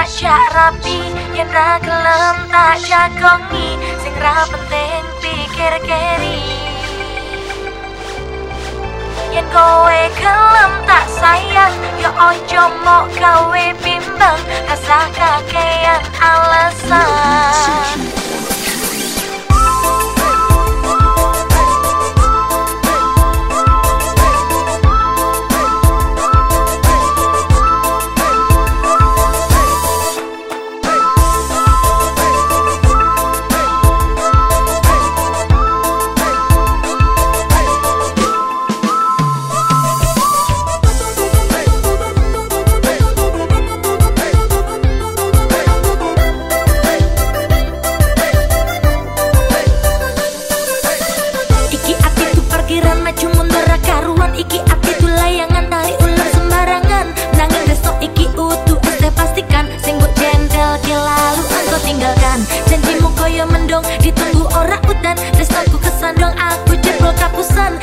tak rapi yen ra gelem tak jagongi. Sing ra penting pikir keri yen kowe gelem tak sayang ya ojo mau gawe bimbang. Rasa kakean alasan tinggalkan Janjimu koyo mendong Ditunggu orang udan. Restoku kesandong Aku jebol kapusan.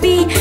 比。